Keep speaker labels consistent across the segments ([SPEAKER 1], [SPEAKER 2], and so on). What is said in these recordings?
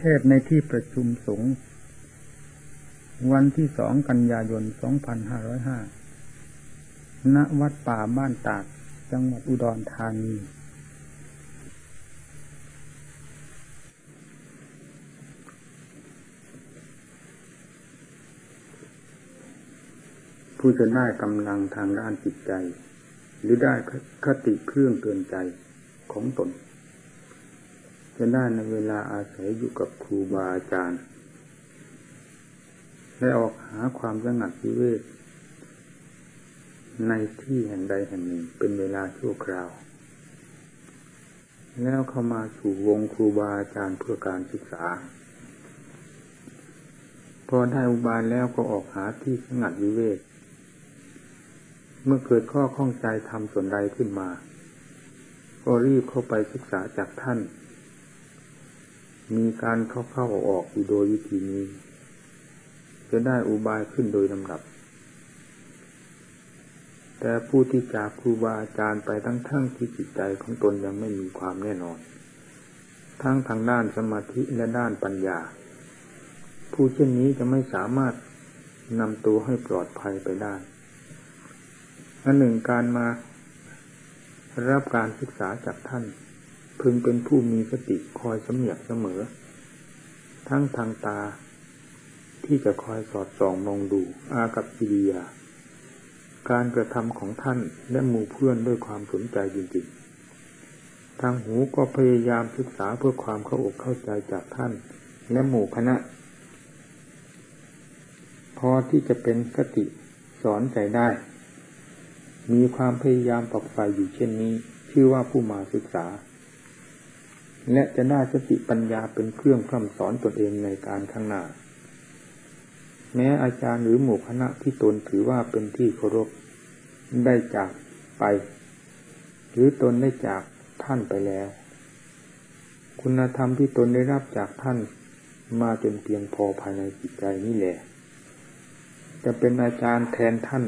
[SPEAKER 1] เทศในที่ประชุมสงฆ์วันที่สองกันยายน 2505 ณ วัดป่าบ้านตาก จังหวัดอุดรธานี ผู้จะได้กำลังทางด้านจิตใจ หรือได้คติเครื่องเตือนใจของตน จะได้ในเวลาอาศัยอยู่กับครูบาอาจารย์ได้ออกหาความสงัดวิเวกในที่แห่งใดแห่งหนึ่งเป็นเวลาชั่วคราว แล้วเข้ามาสู่วงครูบาอาจารย์เพื่อการศึกษา พอได้อุบายแล้วก็ออกหาที่สงัดวิเวก เมื่อเกิดข้อข้องใจทำส่วนใดขึ้นมา ก็รีบเข้าไปศึกษาจากท่าน มีการเข้าเข้าออกอยู่โดยวิธีนี้ จะได้อุบายขึ้นโดยลำดับ แต่ผู้ที่จากครูบาอาจารย์ไปทั้งทั้งที่จิตใจของตนยังไม่มีความแน่นอน ทั้งทางด้านสมาธิและด้านปัญญา ผู้เช่นนี้จะไม่สามารถนำตัวให้ปลอดภัยไปได้อันหนึ่งการมารับการศึกษาจากท่าน พึงเป็นผู้มีสติคอยสำเนียกเสมอ ทั้งทางตา ที่จะคอยสอดส่องมองดูอากับกิริยา การกระทำของท่านและหมู่เพื่อนด้วยความสนใจจริงๆ ทางหูก็พยายามศึกษาเพื่อความเข้าอกเข้าใจจากท่าน และหมู่คณะ พอที่จะเป็นสติสอนใจได้ มีความพยายามปรับไฟอยู่เช่นนี้ ชื่อว่าผู้มาศึกษา และจะได้สติปัญญาเป็นเครื่องพร่ำสอนตนเองในการข้างหน้า แม้อาจารย์หรือหมู่คณะที่ตนถือว่าเป็นที่เคารพได้จากไป หรือตนได้จากท่านไปแล้ว คุณธรรมที่ตนได้รับจากท่านมาจนเพียงพอภายในจิตใจนี่แหละ จะเป็นอาจารย์แทนท่าน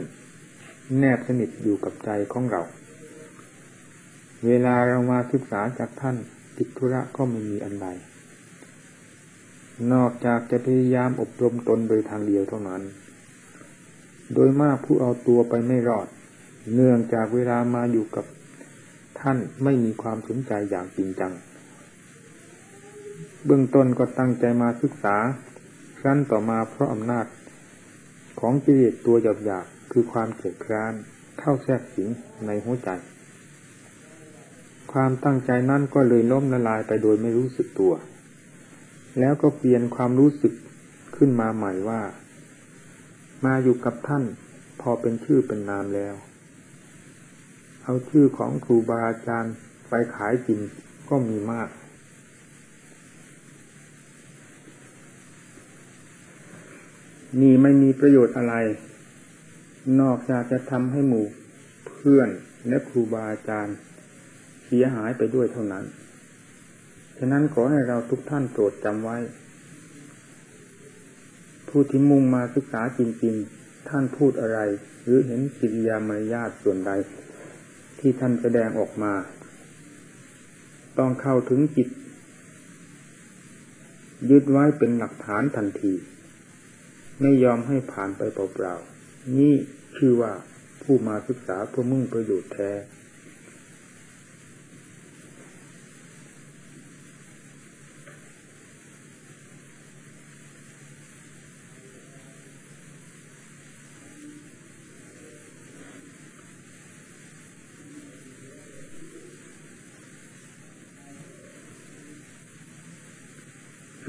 [SPEAKER 1] แนบสนิทอยู่กับใจของเรา เวลาเรามาศึกษาจากท่าน ติธุระก็ไม่มีอันใดนอกจากจะพยายามอบรมตนโดยทางเดียวเท่านั้น โดยมากผู้เอาตัวไปไม่รอด เนื่องจากเวลามาอยู่กับท่านไม่มีความสนใจอย่างจริงจัง เบื้องต้นก็ตั้งใจมาศึกษา ครั้นต่อมาเพราะอำนาจ ของกิเลสตัวหยาบๆคือความเกลียดคร้านเข้าแทรกสิงในหัวใจ ความตั้งใจนั้นก็เลยล้มละลายไปโดยไม่รู้สึกตัว แล้วก็เปลี่ยนความรู้สึกขึ้นมาใหม่ว่า มาอยู่กับท่านพอเป็นชื่อเป็นนามแล้ว เอาชื่อของครูบาอาจารย์ไปขายกินก็มีมาก นี่ไม่มีประโยชน์อะไร นอกจากจะทำให้หมู่เพื่อนและครูบาอาจารย์ สียหายไปด้วยเท่านั้น ฉะนั้นขอให้เราทุกท่านโปรดจำไว้ ผู้ที่มุ่งมาศึกษาจริง ๆ ท่านพูดอะไร หรือเห็นกิริยามารยาทส่วนใด ที่ท่านแสดงออกมา ต้องเข้าถึงจิต ยึดไว้เป็นหลักฐานทันที ไม่ยอมให้ผ่านไปเปล่าๆนี่คือว่าผู้มาศึกษาเพื่อมุ่งประโยชน์แท้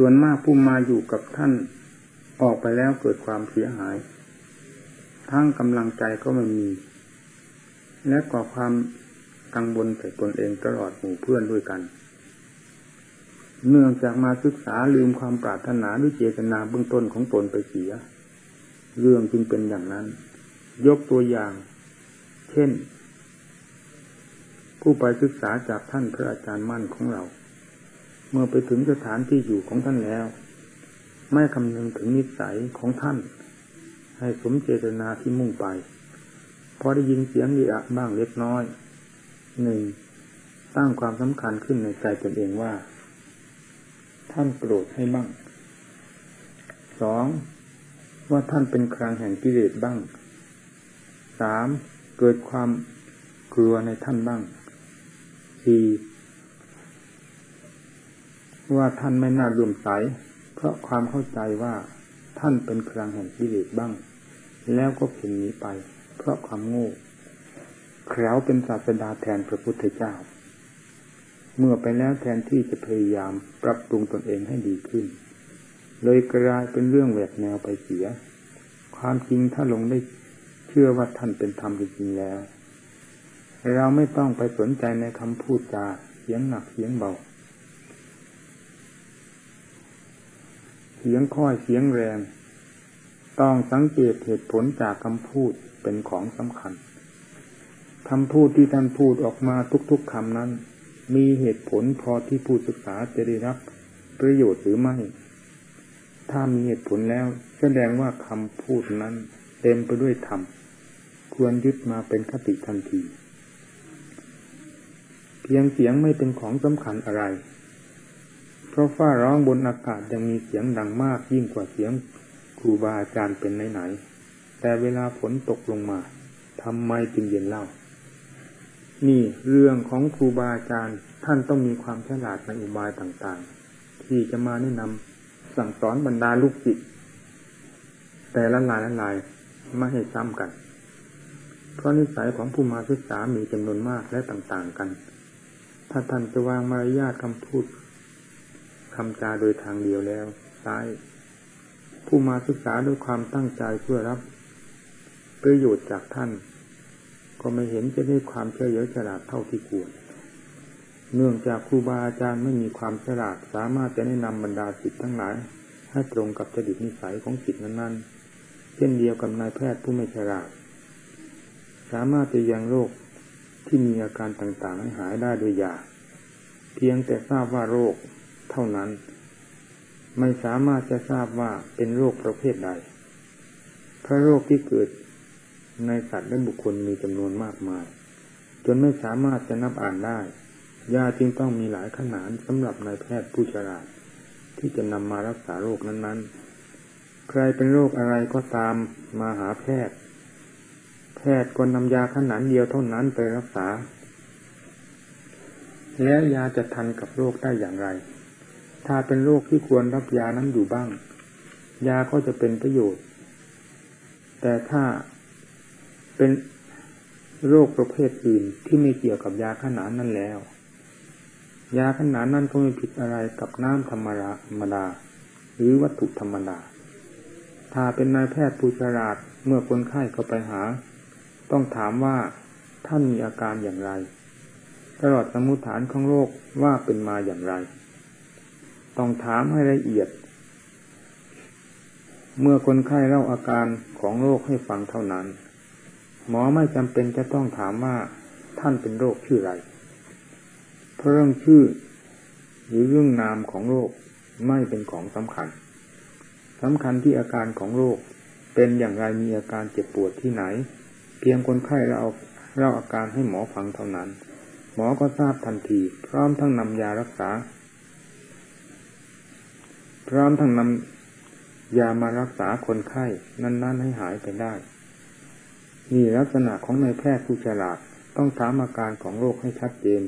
[SPEAKER 1] ส่วนมากผู้มาอยู่กับท่านออกไปแล้วเกิดความเสียหาย ทั้งกำลังใจก็ไม่มี และก่อความกังวลใส่ตนเองตลอดหมู่เพื่อนด้วยกัน เนื่องจากมาศึกษาลืมความปรารถนาหรือเจตนาเบื้องต้นของตนไปเสีย เรื่องจึงเป็นอย่างนั้น ยกตัวอย่าง เช่น ผู้ไปศึกษาจากท่านพระอาจารย์มั่นของเรา เมื่อไปถึงสถานที่อยู่ของท่านแล้ว ไม่คำนึงถึงนิสัยของท่าน ให้สมเจตนาที่มุ่งไป พอได้ยินเสียงดีอะบ้างเล็กน้อยหนึ่งตั้งความสำคัญขึ้นในใจตนเองว่า ท่านโกรธให้บ้างสองว่าท่านเป็นครางแห่งกิเลสบ้างสามเกิดความกลัวในท่านบ้างสี่ ว่าท่านไม่น่าร่วมใส เพราะความเข้าใจว่าท่านเป็นครางแห่งกิเลสบ้าง แล้วก็เพ่นหนีไป เพราะความโง่แคล้วเป็นศาสดาแทนพระพุทธเจ้า เมื่อไปแล้วแทนที่จะพยายามปรับปรุงตนเองให้ดีขึ้น เลยกลายเป็นเรื่องแหวกแนวไปเสีย ความจริงถ้าลงได้เชื่อว่าท่านเป็นธรรมจริงๆแล้ว เราไม่ต้องไปสนใจในคำพูดจาเสียงหนักเสียงเบา เสียงค่อยเสียงแรง ต้องสังเกตเหตุผลจากคำพูดเป็นของสำคัญคำพูดที่ท่านพูดออกมาทุกๆคำนั้น มีเหตุผลพอที่ผู้ศึกษาจะได้รับประโยชน์หรือไม่ ถ้ามีเหตุผลแล้วแสดงว่าคำพูดนั้นเต็มไปด้วยธรรม ควรยึดมาเป็นคติทันที เพียงเสียงไม่เป็นของสำคัญอะไร เพราะฟ้าร้องบนอากาศยังมีเสียงดังมากยิ่งกว่าเสียงครูบาอาจารย์เป็นไหนๆแต่เวลาฝนตกลงมาทำไมจึงเย็นเล่า นี่เรื่องของครูบาอาจารย์ท่านต้องมีความฉลาดในอุบายต่างๆ ที่จะมาแนะนำสั่งสอนบรรดาลูกศิษย์แต่ละลายละลายไม่ให้ซ้ำกัน เพราะนิสัยของผู้มาศึกษามีจำนวนมากและต่างๆกัน ถ้าท่านจะวางมารยาทคำพูด คำจาโดยทางเดียวแล้วซ้าย ผู้มาศึกษาด้วยความตั้งใจเพื่อรับ ประโยชน์จากท่าน ก็ไม่เห็นจะได้ความเฉลียวฉลาดเท่าที่ควร เนื่องจากครูบาอาจารย์ไม่มีความฉลาดสามารถจะแนะนำบรรดาสิทธิ์ทั้งหลาย ให้ตรงกับจริตนิสัยของสิทธินั้นๆ เช่นเดียวกับนายแพทย์ผู้ไม่ฉลาด สามารถจะยังโรคที่มีอาการต่างๆให้หายได้โดยยาเพียงแต่ทราบว่าโรค เท่านั้น ไม่สามารถจะทราบว่าเป็นโรคประเภทใด เพราะโรคที่เกิดในสัตว์และบุคคลมีจำนวนมากมาย จนไม่สามารถจะนับอ่านได้ ยาจึงต้องมีหลายขนาดสำหรับนายแพทย์ผู้ฉลาด ที่จะนำมารักษาโรคนั้น ๆ ใครเป็นโรคอะไรก็ตามมาหาแพทย์ แพทย์ก็นำยาขนาดเดียวเท่านั้นไปรักษา แล้วยาจะทันกับโรคได้อย่างไร ถ้าเป็นโรคที่ควรรับยานั้นอยู่บ้าง ยาก็จะเป็นประโยชน์ แต่ถ้าเป็นโรคประเภทอื่นที่ไม่เกี่ยวกับยาขนานนั้นแล้ว ยาขนานนั้นก็ไม่ผิดอะไรกับน้ำธรรมดาธรรมดาหรือวัตถุธรรมดา ถ้าเป็นนายแพทย์ผู้ฉลาดเมื่อคนไข้เข้าไปหา ต้องถามว่าท่านมีอาการอย่างไร ตลอดสมุฐานของโรคว่าเป็นมาอย่างไร ต้องถามให้ละเอียด เมื่อคนไข้เล่าอาการของโรคให้ฟังเท่านั้น หมอไม่จำเป็นจะต้องถามว่าท่านเป็นโรคชื่ออะไร เพราะเรื่องชื่อ หรือเรื่องนามของโรคไม่เป็นของสำคัญสำคัญที่อาการของโรคเป็นอย่างไรมีอาการเจ็บปวดที่ไหน เพียงคนไข้เราเอาเล่าอาการให้หมอฟังเท่านั้น หมอก็ทราบทันที พร้อมทั้งนำยารักษา ร้อมทั้งนำยามารักษาคนไข้นั้น ๆ ให้หายไปได้นี่ลักษณะของนายแพทย์ผู้ฉลาดต้องถามอาการของโรคให้ชัดเจน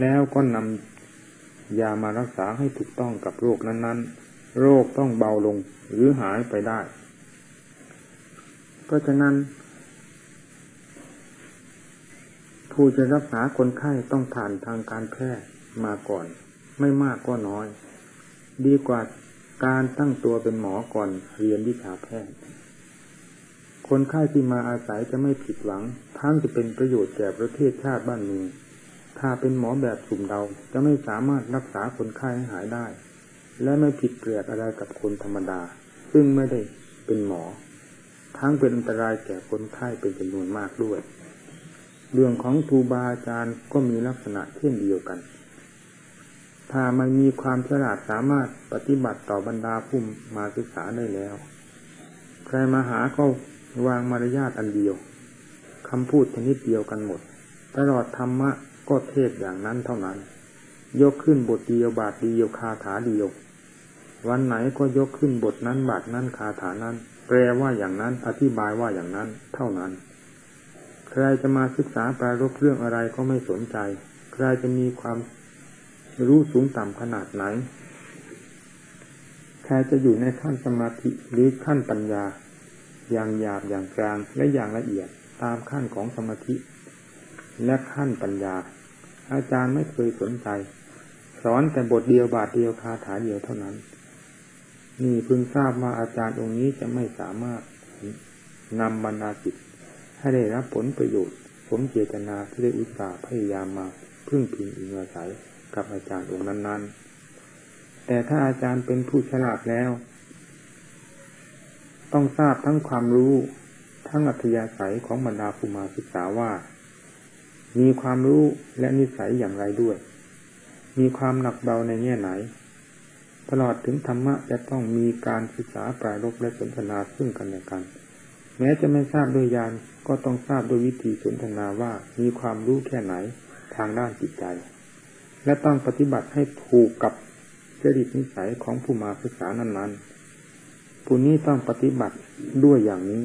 [SPEAKER 1] แล้วก็นำยามารักษาให้ถูกต้องกับโรคนั้นๆ โรคต้องเบาลงหรือหายไปได้ เพราะฉะนั้น ผู้จะรักษาคนไข้ต้องผ่านทางการแพทย์มาก่อน ไม่มากก็น้อย ดีกว่า การตั้งตัวเป็นหมอก่อนเรียนวิชาแพทย์ คนไข้ที่มาอาศัยจะไม่ผิดหวัง ทั้งจะเป็นประโยชน์แก่ประเทศชาติบ้านเมืองถ้าเป็นหมอแบบสุ่มเดาจะไม่สามารถรักษาคนไข้ให้หายได้ และไม่ผิดเปรียดอะไรกับคนธรรมดา ซึ่งไม่ได้เป็นหมอ ทั้งเป็นอันตรายแก่คนไข้เป็นจำนวนมากด้วย เรื่องของครูบาอาจารย์ก็มีลักษณะเช่นเดียวกัน ถ้าไม่มีความฉลาดสามารถปฏิบัติต่อบรรดาผู้มาศึกษาได้แล้ว ใครมาหาก็วางมารยาทอันเดียวคำพูดชนิดเดียวกันหมด ตลอดธรรมะก็เทศอย่างนั้นเท่านั้น ยกขึ้นบทเดียวบาทเดียวคาถาเดียว วันไหนก็ยกขึ้นบทนั้นบาทนั้นคาถานั้น แปลว่าอย่างนั้นอธิบายว่าอย่างนั้นเท่านั้น ใครจะมาศึกษาปรารบเรื่องอะไรก็ไม่สนใจ ใครจะมีความ รู้สูงต่ำขนาดไหนใครจะอยู่ในขั้นสมาธิหรือขั้นปัญญา อย่างหยาบอย่างกลางและอย่างละเอียดตามขั้นของสมาธิ และขั้นปัญญา อาจารย์ไม่เคยสนใจ สอนแต่บทเดียวบาทเดียวคาถาเดียวเท่านั้น นี่พึงทราบว่าอาจารย์องค์นี้จะไม่สามารถนำบรรดาจิตให้ได้รับผลประโยชน์ สมเจตนาที่ได้อุตส่าห์พยายามมาพึ่งพิงอิงอาศัย กับอาจารย์องค์นั้น ๆ แต่ถ้าอาจารย์เป็นผู้ฉลาดแล้ว ต้องทราบทั้งความรู้ทั้งอัธยาศัยของบรรดาภูมาศึกษาว่า มีความรู้และนิสัยอย่างไรด้วย มีความหนักเบาในแง่ไหน ตลอดถึงธรรมะจะต้องมีการศึกษาปรายรบและสนทนาซึ่งกันและกัน แม้จะไม่ทราบโดยยานก็ต้องทราบโดยวิธีสนทนาว่ามีความรู้แค่ไหนทางด้านจิตใจ และต้องปฏิบัติให้ถูกกับจริตนิสัยของผู้มาศึกษานั้นๆ ผู้นี้ต้องปฏิบัติด้วยอย่างนี้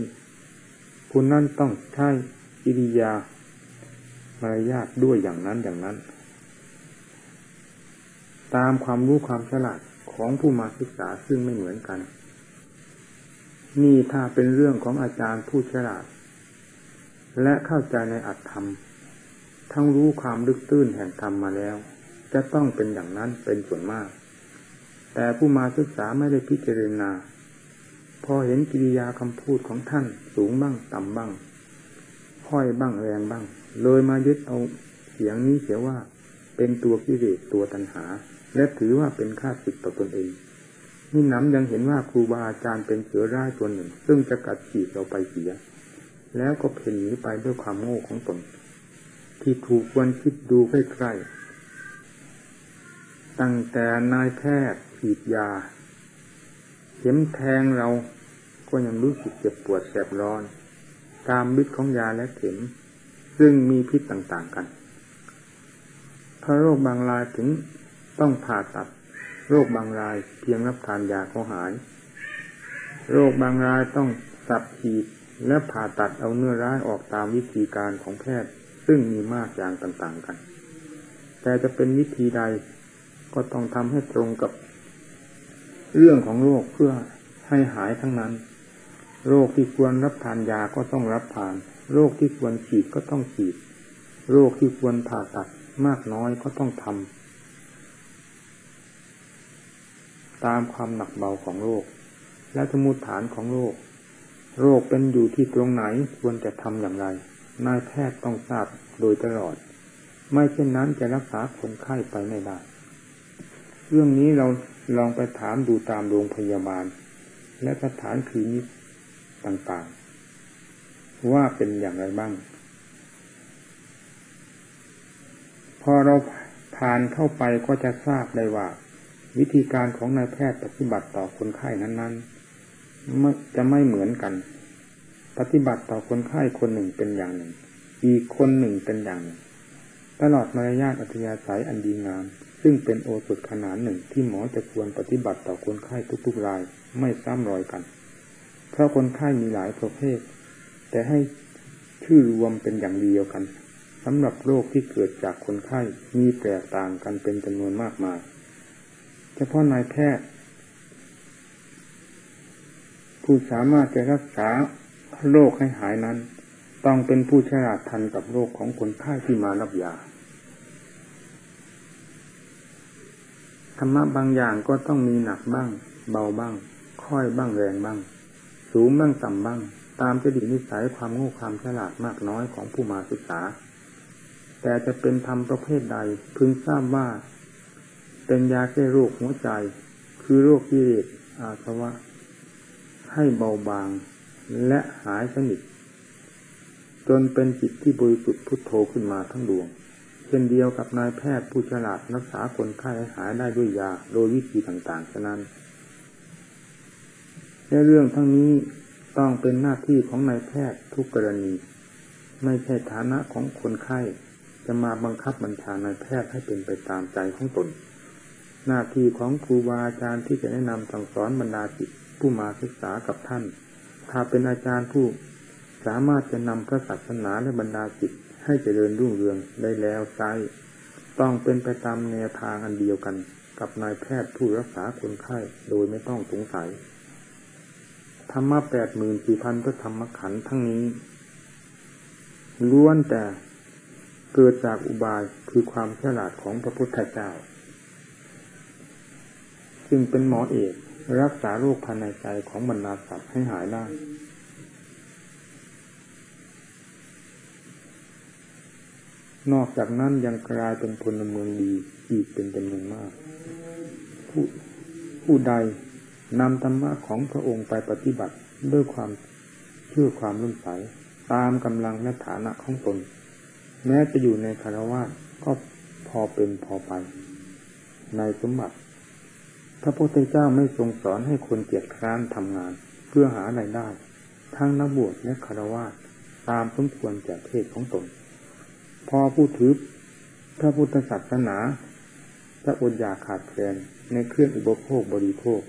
[SPEAKER 1] คุณนั่นต้องใช้อิริยามารยาทด้วยอย่างนั้นอย่างนั้น ตามความรู้ความฉลาดของผู้มาศึกษาซึ่งไม่เหมือนกัน นี่ถ้าเป็นเรื่องของอาจารย์ผู้ฉลาด และเข้าใจในอัตธรรม ทั้งรู้ความลึกตื้นแห่งธรรมมาแล้ว จะต้องเป็นอย่างนั้นเป็นส่วนมาก แต่ผู้มาศึกษาไม่ได้พิจารณา พอเห็นกิริยาคำพูดของท่านสูงบ้างต่ำบ้างค่อยบ้างแรงบ้าง เลยมายึดเอาเสียงนี้เสียว่าเป็นตัวกิเลสตัวตัณหา และถือว่าเป็นค่าสิทธิ์ต่อตนเองนี่น้ำยังเห็นว่าครูบาอาจารย์เป็นเสือร้ายตัวหนึ่ง ซึ่งจะกัดขีดเราไปเสีย แล้วก็เพ่นหนีไปด้วยความโง่ของตน ที่ถูกควรคิดดูใกล้ๆ ตั้งแต่นายแพทย์ฉีดยา เข็มแทงเราก็ยังรู้สึกเจ็บปวดแสบร้อน ตามฤทธิ์ของยาและเข็ม ซึ่งมีพิษต่างๆกันถ้าโรคบางรายถึงต้องผ่าตัด โรคบางรายเพียงรับทานยาก็หาย โรคบางรายต้องสับฉีดและผ่าตัดเอาเนื้อร้ายออกตามวิธีการของแพทย์ ซึ่งมีมากอย่างต่างๆกัน แต่จะเป็นวิธีใด ก็ต้องทำให้ตรงกับเรื่องของโรคเพื่อให้หายทั้งนั้น โรคที่ควรรับทานยาก็ต้องรับทาน โรคที่ควรฉีดก็ต้องฉีด โรคที่ควรผ่าตัดมากน้อยก็ต้องทำตามความหนักเบาของโรค และสมุดฐานของโรค โรคเป็นอยู่ที่ตรงไหนควรจะทำอย่างไร นายแพทย์ต้องทราบโดยตลอด ไม่เช่นนั้นจะรักษาคนไข้ไปไม่ได้ เรื่องนี้เราลองไปถามดูตามโรงพยาบาล และสถานคลินิกต่างๆ ว่าเป็นอย่างไรบ้าง พอเราผ่านเข้าไปก็จะทราบได้ว่า วิธีการของนายแพทย์ปฏิบัติต่อคนไข้นั้นๆจะไม่เหมือนกัน ปฏิบัติต่อคนไข้คนหนึ่งเป็นอย่างหนึ่ง อีกคนหนึ่งเป็นอย่างหนึ่ง ตลอดมารยาทอัธยาศัยอันดีงาม ซึ่งเป็นโอสุดขนาดหนึ่งที่หมอจะควรปฏิบัติต่อคนไข้ทุกๆรายไม่ซ้ำรอยกัน เพราะคนไข้มีหลายประเภท แต่ให้ชื่อรวมเป็นอย่างเดียวกันสำหรับโรคที่เกิดจากคนไข้มีแตกต่างกันเป็นจำนวนมากมาย เฉพาะนายแพทย์ ผู้สามารถจะรักษาโรคให้หายนั้น ต้องเป็นผู้ฉลาดทันกับโรคของคนไข้ที่มารับยาธรรมะบางอย่างก็ต้องมีหนักบ้าง เบาบ้าง ค่อยบ้างแรงบ้าง สูงบ้างต่ำบ้าง ตามจดินิสัยความโง่ความฉลาดมากน้อยของผู้มาศึกษา แต่จะเป็นธรรมประเภทใดพึงทราบว่า เป็นยาแก้โรคหัวใจ คือโรคกิเลสอาสวะ ให้เบาบาง และหายสนิท จนเป็นจิตที่บริสุทธิ์พุทโธขึ้นมาทั้งดวง เช่นเดียวกับนายแพทย์ผู้ฉลาดรักษาคนไข้ให้หายได้ด้วยยาโดยวิธีต่างๆฉะนั้นในเรื่องทั้งนี้ต้องเป็นหน้าที่ของนายแพทย์ทุกกรณี ไม่ใช่ฐานะของคนไข้จะมาบังคับบัญชานายแพทย์ให้เป็นไปตามใจของตน หน้าที่ของครูบาอาจารย์ที่จะแนะนำสั่งสอนบรรดาจิตผู้มาศึกษากับท่าน ถ้าเป็นอาจารย์ผู้ สามารถจะนำพระศาสนาและบรรดาจิตให้เจริญรุ่งเรืองได้แล้วไซต้องเป็นไปตามแนวทางอันเดียวกันกับนายแพทย์ผู้รักษาคนไข้โดยไม่ต้องสงสัย ธรรมะแปดหมื่นสี่พันพระธรรมขันธ์ทั้งนี้ ล้วนแต่เกิดจากอุบายคือความฉลาดของพระพุทธเจ้า ซึ่งเป็นหมอเอกรักษาโรคภายในใจของบรรดาสัตว์ให้หายได้ นอกจากนั้นยังกลายเป็นพลเมืองดีอีกเป็นจำนวนมาก ผู้ผู้ใดนำธรรมะของพระองค์ไปปฏิบัติด้วยความเชื่อความรุ่นใสตามกำลังและฐานะของตน แม้จะอยู่ในคารวะก็พอเป็นพอไป ในสมบัติพระพุทธเจ้าไม่ทรงสอนให้คนเกียจคร้านทำงาน เพื่อหารายได้ ทั้งนักบวชและคารวะตามสมควรแก่เพศของตน พอผู้ถือพระพุทธศาสนาจะอดอยากขาดแคลนในเครื่องอุปโภคบริโภค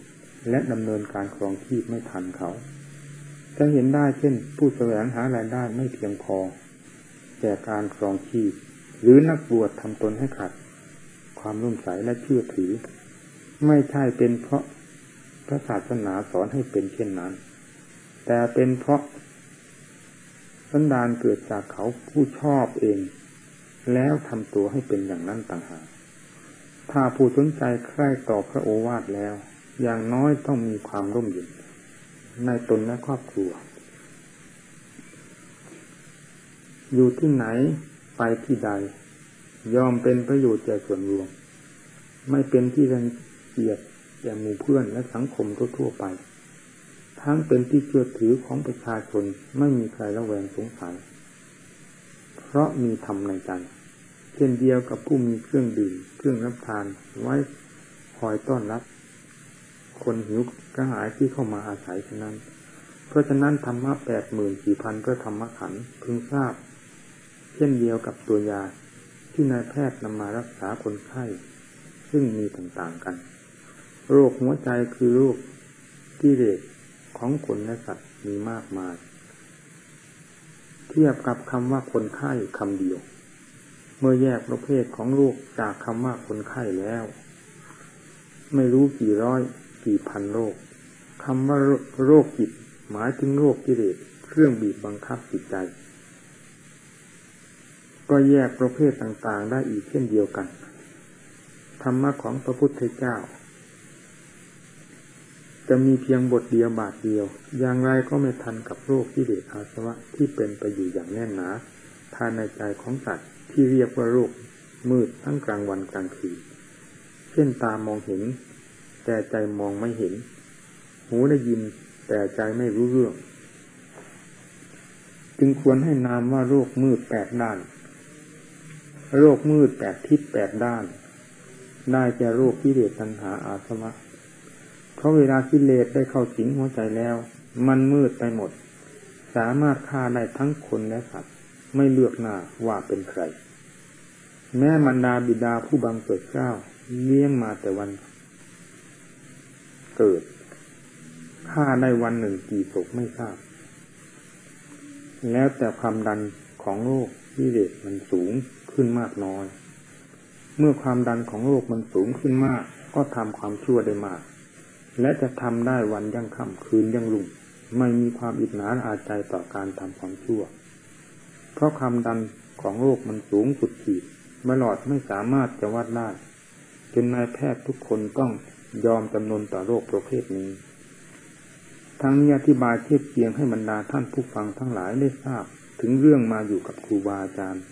[SPEAKER 1] และดำเนินการครองชีพไม่ทันเขาจะเห็นได้เช่น ผู้แสวงหารายได้ไม่เพียงพอแก่การครองชีพหรือนักบวชทำตนให้ขัดความรุ่มใสและเชื่อถือ ไม่ใช่เป็นเพราะพระศาสนาสอนให้เป็นเช่นนั้น แต่เป็นเพราะสันดานเกิดจากเขาผู้ชอบเอง แล้วทำตัวให้เป็นอย่างนั้นต่างหากถ้าผู้สนใจใคร่ต่อพระโอวาทแล้ว อย่างน้อยต้องมีความร่มเย็นในตนและครอบครัว อยู่ที่ไหนไปที่ใด ยอมเป็นประโยชน์แก่ส่วนรวม ไม่เป็นที่รังเกียจแก่หมู่เพื่อนและสังคมทั่วไป ทั้งเป็นที่เชื่อถือของประชาชนไม่มีใครระแวงสงสัย เพราะมีธรรมในใจ เช่นเดียวกับผู้มีเครื่องดื่มเครื่องรับทานไว้คอยต้อนรับ คนหิวกระหายที่เข้ามาอาศัยฉะนั้น เพราะฉะนั้นธรรมะแปดหมื่นสี่พันเพื่อธรรมะขันพึงทราบ เช่นเดียวกับตัวยาที่นายแพทย์นำมารักษาคนไข้ ซึ่งมีต่างๆกัน โรคหัวใจคือโรคที่เด็กของคนและสัตว์มีมากมาย เทียบกับคำว่าคนไข้คำเดียว มื่อแยกประเภทของโรคจากคำว่าคนไข้แล้ว ไม่รู้กี่ร้อยกี่พันโรคคำว่าโรคจิตหมายถึงโรคกิเลสเครื่องบีบบังคับจิตใจ ก็แยกประเภทต่างๆได้อีกเช่นเดียวกัน ธรรมะของพระพุทธเจ้า จะมีเพียงบทเดียวบาทเดียว อย่างไรก็ไม่ทันกับโรคกิเลสอาสวะที่เป็นไปอยู่อย่างแน่นหนาภายในใจของสัตว์ ที่เรียกว่าโรคมืดทั้งกลางวันกลางคืนเช่นตามองเห็น แต่ใจมองไม่เห็น หูได้ยินแต่ใจไม่รู้เรื่อง จึงควรให้นามว่าโรคมืดแปดด้าน โรคมืดแปดทิศแปดด้าน ได้แก่โรคกิเลสตัณหาอาสวะเพราะเวลากิเลสได้เข้าสิงหัวใจแล้ว มันมืดไปหมด สามารถฆ่าได้ทั้งคนและสัตว์ไม่เลือกหน้าว่าเป็นใคร แม้มารดาบิดาผู้บังเกิดเก้าเลี้ยงมาแต่วัน เกิดฆ่าได้วันหนึ่งกี่ศพไม่ทราบ แล้วแต่ความดันของโรคที่เด็กมันสูงขึ้นมากน้อย เมื่อความดันของโรคมันสูงขึ้นมาก ก็ทำความชั่วได้มาก และจะทำได้วันยังค่ำคืนยังลุ่งไม่มีความอิจฉาอาใจต่อการทำความชั่ว เพราะความดันของโรคมันสูงสุดขีด มลอดไม่สามารถจะวัดได้จนนายแพทย์ทุกคนต้องยอมจำนนต่อโรคประเภทนี้ ทั้งนี้อธิบายเทียบเคียงให้บรรดาท่านผู้ฟังทั้งหลายได้ทราบ ถึงเรื่องมาอยู่กับครูบาอาจารย์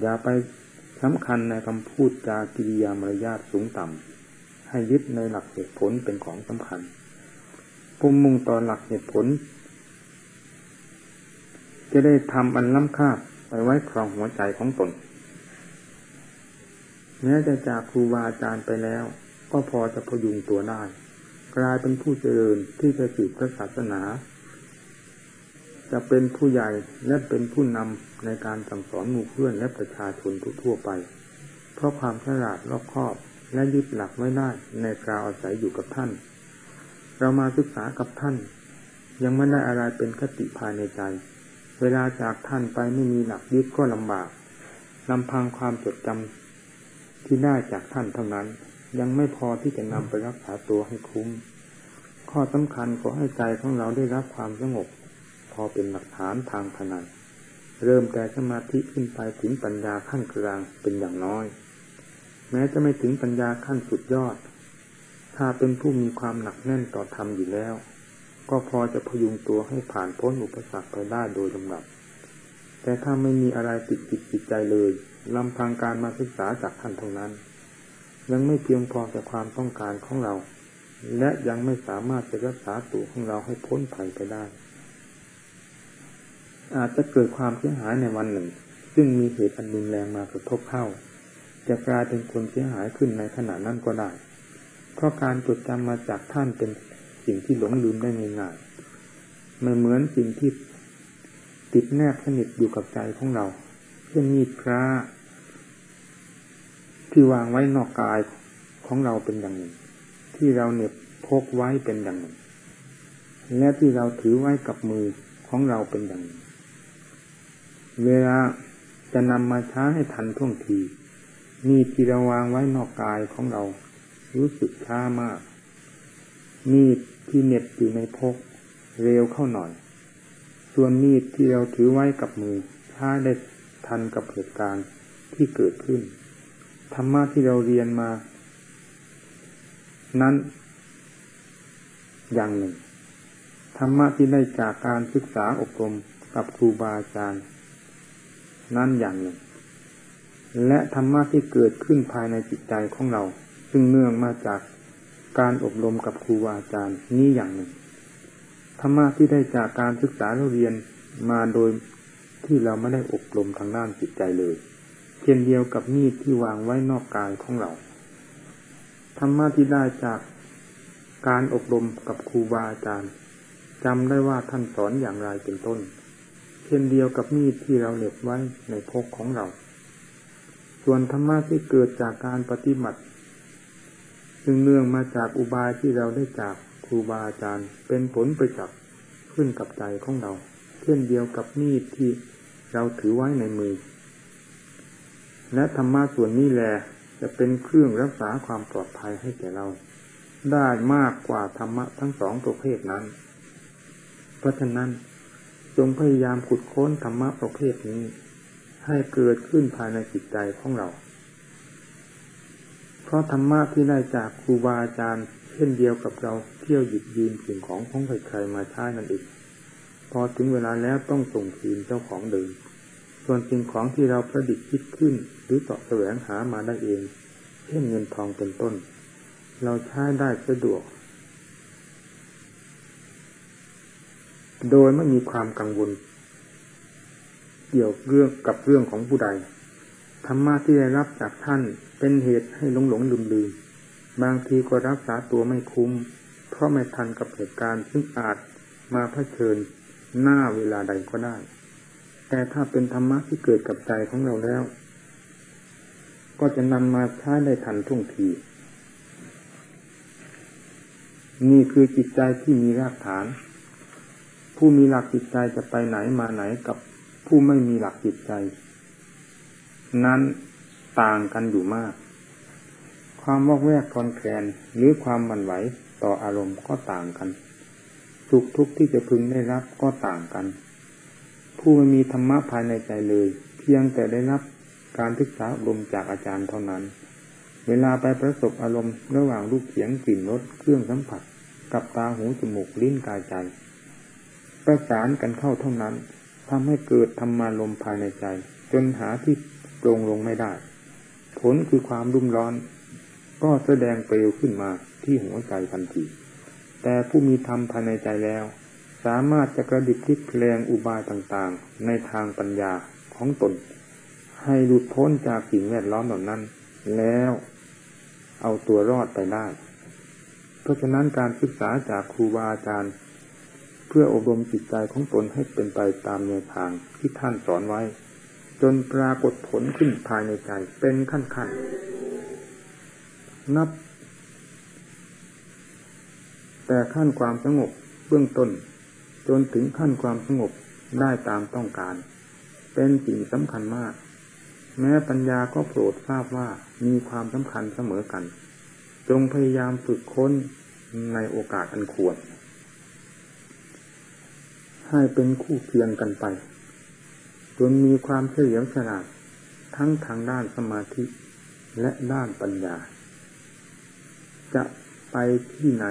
[SPEAKER 1] อย่าไปสำคัญในคำพูดจากิริยามารยาทสูงต่ำ ให้ยึดในหลักเหตุผลเป็นของสำคัญปุ่มมุ่งต่อหลักเหตุผล จะได้ทำอันล้ำค่าไปไว้ครองหัวใจของตน แม้จะจากครูบาอาจารย์ไปแล้ว ก็พอจะพยุงตัวได้ กลายเป็นผู้เจริญที่จะสืบพระศาสนา จะเป็นผู้ใหญ่และเป็นผู้นำในการสั่งสอนหมู่เพื่อนและประชาชนทั่วไป เพราะความฉลาดรอบคอบและยึดหลักไว้ได้ในคราวอาศัยอยู่กับท่าน เรามาศึกษากับท่าน ยังไม่ได้อะไรเป็นคติภายในใจ เวลาจากท่านไปไม่มีหลักยึดก็ลำบากลำพังความจดจำ ที่ได้จากท่านเท่านั้น ยังไม่พอที่จะนำไปรักษาตัวให้คุ้ม ข้อสำคัญขอให้ใจของเราได้รับความสงบ พอเป็นหลักฐานทางภายในเริ่มแต่สมาธิขึ้นไปถึงปัญญาขั้นกลางเป็นอย่างน้อย แม้จะไม่ถึงปัญญาขั้นสุดยอด ถ้าเป็นผู้มีความหนักแน่นต่อธรรมอยู่แล้ว ก็พอจะพยุงตัวให้ผ่านพ้นอุปสรรคไปได้โดยลำดับ แต่ถ้าไม่มีอะไรติดจิตจิตใจเลย ลำพังการมาศึกษาจากท่านเท่านั้น ยังไม่เพียงพอแต่ความต้องการของเรา และยังไม่สามารถจะรักษาตัวของเราให้พ้นภัยไปได้ อาจจะเกิดความเสียหายในวันหนึ่ง ซึ่งมีเหตุอันรุนแรงมากระทบเข้า จะกลายเป็นคนเสียหายขึ้นในขณะนั้นก็ได้ เพราะการจดจำมาจากท่านเป็นสิ่งที่หลงลืมได้ง่ายๆไม่เหมือนสิ่งที่ติดแนบสนิทอยู่กับใจของเรา เช่นมีดพระที่วางไว้นอกกายของเราเป็นอย่างหนึ่ง ที่เราเน็บพกไว้เป็นอย่างหนึ่ง และที่เราถือไว้กับมือของเราเป็นอย่างหนึ่ง เวลาจะนำมาช้าให้ทันท่วงที มีดที่เราวางไว้นอกกายของเรา รู้สึกช้ามาก มีดที่เน็บอยู่ในพก เร็วเข้าหน่อย ส่วนมีดที่เราถือไว้กับมือช้าได้ ทันกับเหตุการณ์ที่เกิดขึ้น ธรรมะที่เราเรียนมา นั้น อย่างหนึ่ง ธรรมะที่ได้จากการศึกษาอบรมกับครูบาอาจารย์ นั่นอย่างหนึ่ง และธรรมะที่เกิดขึ้นภายในจิตใจของเรา ซึ่งเนื่องมาจากการอบรมกับครูบาอาจารย์นี้อย่างหนึ่งธรรมะที่ได้จากการศึกษาเราเรียนมาโดย ที่เราไม่ได้อบรมทางด้านจิตใจเลยเช่นเดียวกับมีดที่วางไว้นอกกายของเราธรรมะที่ได้จากการอบรมกับครูบาอาจารย์จำได้ว่าท่านสอนอย่างไรเป็นต้น เช่นเดียวกับมีดที่เราเหน็บไว้ในพกของเรา ส่วนธรรมะที่เกิดจากการปฏิบัติซึ่งเนื่องมาจากอุบายที่เราได้จากครูบาอาจารย์เป็นผลไปจากขึ้นกับใจของเรา ช่นเดียวกับมีดที่เราถือไว้ในมือ และธรรมะส่วนนี้แหละจะเป็นเครื่องรักษาความปลอดภัยให้แก่เรา ได้มากกว่าธรรมะทั้งสองประเภทนั้น เพราะฉะนั้นจงพยายามขุดค้นธรรมะประเภทนี้ ให้เกิดขึ้นภายในจิตใจของเรา เพราะธรรมะที่ได้จากครูบาอาจารย์ เช่นเดียวกับเราเที่ยวหยิบยืมสิ่งของของใครๆมาใช้นั่นเอง พอถึงเวลาแล้วต้องส่งคืนเจ้าของเดิม ส่วนสิ่งของที่เราประดิษฐ์คิดขึ้น หรือต่อแสวงหามาได้เอง เช่นเงินทองเป็นต้น เราใช้ได้สะดวก โดยไม่มีความกังวล เกี่ยวเรื่องกับเรื่องของผู้ใดธรรมะที่ได้รับจากท่านเป็นเหตุให้หลงหลงลืมลืมบางทีก็รักษาตัวไม่คุ้ม เพราะไม่ทันกับเหตุการณ์ซึ่งอาจมาเผชิญ หน้าเวลาใดก็ได้ แต่ถ้าเป็นธรรมะที่เกิดกับใจของเราแล้ว ก็จะนำมาใช้ได้ทันท่วงที นี่คือจิตใจที่มีรากฐาน ผู้มีหลักจิตใจจะไปไหนมาไหนกับผู้ไม่มีหลักจิตใจ นั้นต่างกันอยู่มาก ความวอกแวกคอนแคลนหรือความมันไหวต่ออารมณ์ก็ต่างกัน สุขทุกข์ที่จะพึงได้รับก็ต่างกัน ผู้ไม่มีธรรมะภายในใจเลย เพียงแต่ได้รับการศึกษาอบรมจากอาจารย์เท่านั้น เวลาไปประสบอารมณ์ระหว่างรูปเสียงกลิ่นรสเครื่องสัมผัส กับตาหูจมูกลิ้นกายใจ ประสานกันเข้าเท่านั้นทำให้เกิดธรรมาลมภายในใจ จนหาที่ตรงลงไม่ได้ ผลคือความรุ่มร้อน ก็แสดงเปลวขึ้นมาที่หัวใจทันที แต่ผู้มีธรรมภายในใจแล้ว สามารถจะกระดิกพลิกแปลงอุบายต่างๆ ในทางปัญญาของตน ให้หลุดพ้นจากสิ่งแวดล้อมเหล่านั้น แล้วเอาตัวรอดไปได้ เพราะฉะนั้นการศึกษาจากครูบาอาจารย์ เพื่ออบรมจิตใจของตนให้เป็นไปตามแนวทางที่ท่านสอนไว้ จนปรากฏผลขึ้นภายในใจเป็นขั้นขั้นนับ แต่ขั้นความสงบเบื้องต้น จนถึงขั้นความสงบได้ตามต้องการ เป็นสิ่งสำคัญมาก แม้ปัญญาก็โปรดทราบว่ามีความสำคัญเสมอกัน จงพยายามฝึกค้นในโอกาสอันควร ให้เป็นคู่เคียงกันไป จนมีความเฉลียวฉลาดทั้งทางด้านสมาธิและด้านปัญญา จะไปที่ไหน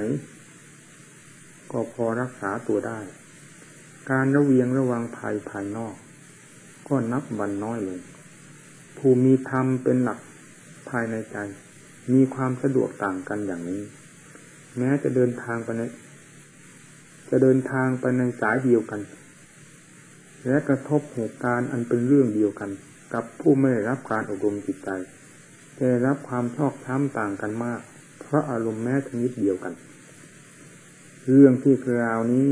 [SPEAKER 1] ก็พอรักษาตัวได้ การระเวียงระวังภัยภายนอก ก็นับวันน้อยลงผู้มีธรรมเป็นหลักภายในใจ มีความสะดวกต่างกันอย่างนี้ แม้จะเดินทางไปในจะเดินทางไปในสายเดียวกัน และกระทบเหตุการณ์อันเป็นเรื่องเดียวกัน กับผู้ไม่ได้รับการอบรมจิตใจได้รับความชอกช้ำต่างกันมาก เพราะอารมณ์แม้ชนิดเดียวกัน เรื่องที่กล่าวนี้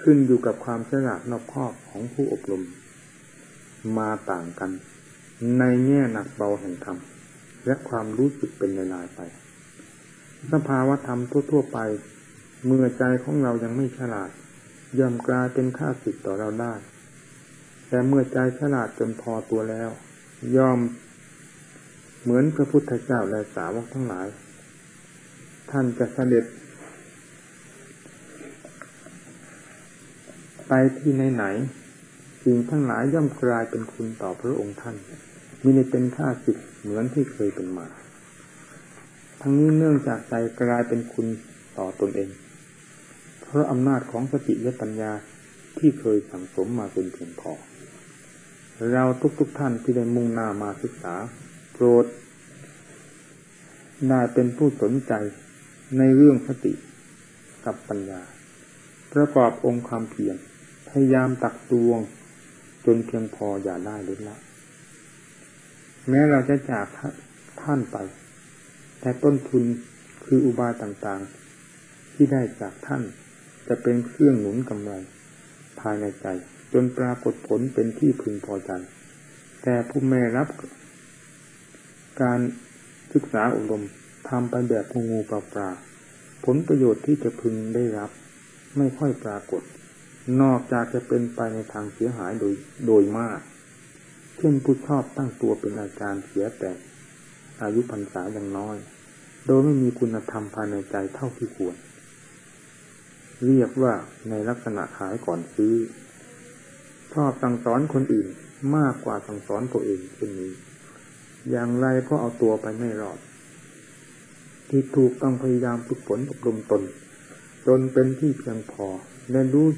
[SPEAKER 1] ขึ้นอยู่กับความฉลาดนอบคอบของผู้อบรม มาต่างกัน ในแง่หนักเบาแห่งธรรม และความรู้สึกเป็นในลายไป สภาวะธรรมทั่ว ๆ ไป เมื่อใจของเรายังไม่ฉลาดย่อมกลายเป็นค่าสิทธิ์ต่อเราได้ แต่เมื่อใจฉลาดจนพอตัวแล้ว ย่อมเหมือนพระพุทธเจ้าและสาวกทั้งหลาย ท่านจะเสด็จ ไป ที่ไหนๆสิ่งทั้งหลายย่อมกลายเป็นคุณต่อพระองค์ท่านมิได้เป็นค่าสิทธิ์เหมือนที่เคยเป็นมา ทั้งนี้เนื่องจากใจกลายเป็นคุณต่อตนเอง เพราะอำนาจของสติและปัญญาที่เคยสั่งสมมาเป็นเพียงพอ เราทุกๆทท่านที่ได้มุ่งหน้ามาศึกษา โปรดได้เป็นผู้สนใจในเรื่องสติกับปัญญา ประกอบองค์ความเพียร พยายามตักตวง จนเพียงพออย่าได้เล็ดละแม้เราจะจากท่านไป แต่ต้นทุนคืออุบายต่างๆ ที่ได้จากท่านจะเป็นเครื่องหนุนกำไร ภายในใจ จนปรากฏผลเป็นที่พึงพอใจ แต่ผู้ไม่รับ การศึกษาอบรมทำไปแบบงูปลาปลาผลประโยชน์ที่จะพึงได้รับ ไม่ค่อยปรากฏ นอกจากจะเป็นไปในทางเสียหายโดยโดยมาก เช่นผู้ชอบตั้งตัวเป็นอาจารย์เสียแต่อายุพรรษายังน้อย โดยไม่มีคุณธรรมภายในใจเท่าที่ควร เรียกว่าในลักษณะขายก่อนซื้อ ชอบสั่งสอนคนอื่นมากกว่าสั่งสอนตัวเองเช่นนี้ อย่างไรก็เอาตัวไปไม่รอด ที่ถูกต้องพยายามฝึกฝนอบรมตน จนเป็นที่เพียงพอและรู้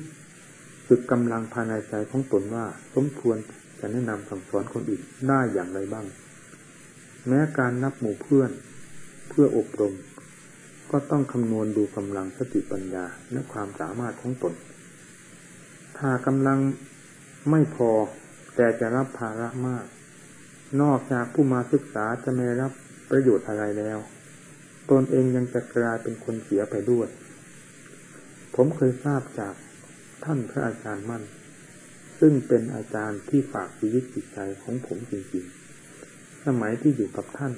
[SPEAKER 1] สึกกำลังภายในใจของตนว่า สมควรจะแนะนำสั่งสอนคนอื่นได้อย่างไรบ้าง แม้การนับหมู่เพื่อนเพื่ออบรม ก็ต้องคำนวณดูกำลังสติปัญญาและความสามารถของตน ถ้ากำลังไม่พอแต่จะรับภาระมาก นอกจากผู้มาศึกษาจะไม่รับประโยชน์อะไรแล้ว ตนเองยังจะกลายเป็นคนเสียไปด้วย ผมเคยทราบจาก ท่านพระอาจารย์มั่น ซึ่งเป็นอาจารย์ที่ฝากชีวิตจิตใจของผมจริงๆ สมัยที่อยู่กับท่าน